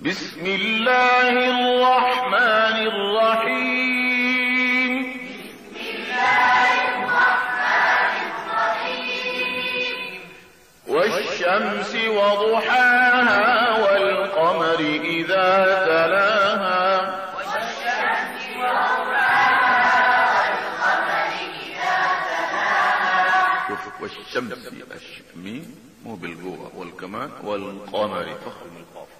بسم الله الرحمن الرحيم. والشمس وضحاها والقمر إذا تلاها. شوف والشمس الشمي مو بالقوة والكمان والقمر. فخم القاف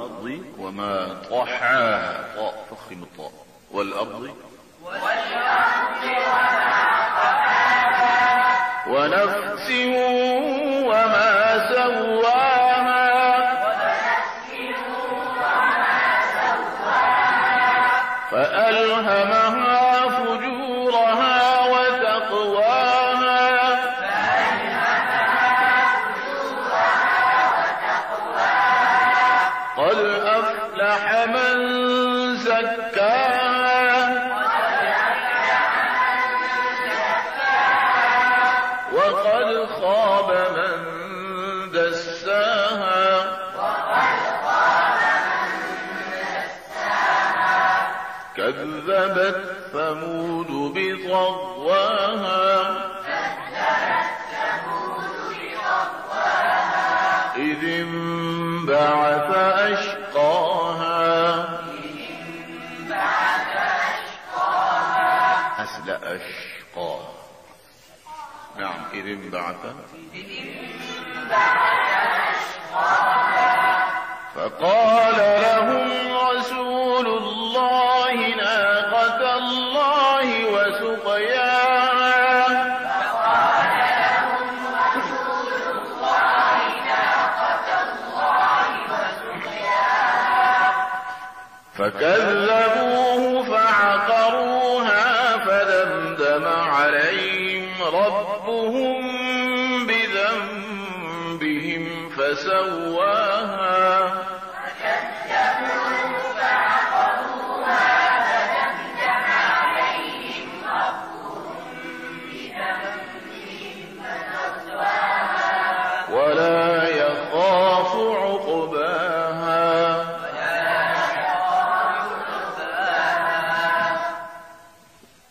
والأرض وما طحاها طاء فخم الطاء والأرض ونفس وما سواها فألهمها قد أفلح من زكاها وقد خاب من دساها. كذبت ثمود بطغواها. إذ أشقاها نعم إذ انبعث. فقال لهم رسول الله ناقة الله وسقياها فكذبوه فسواها.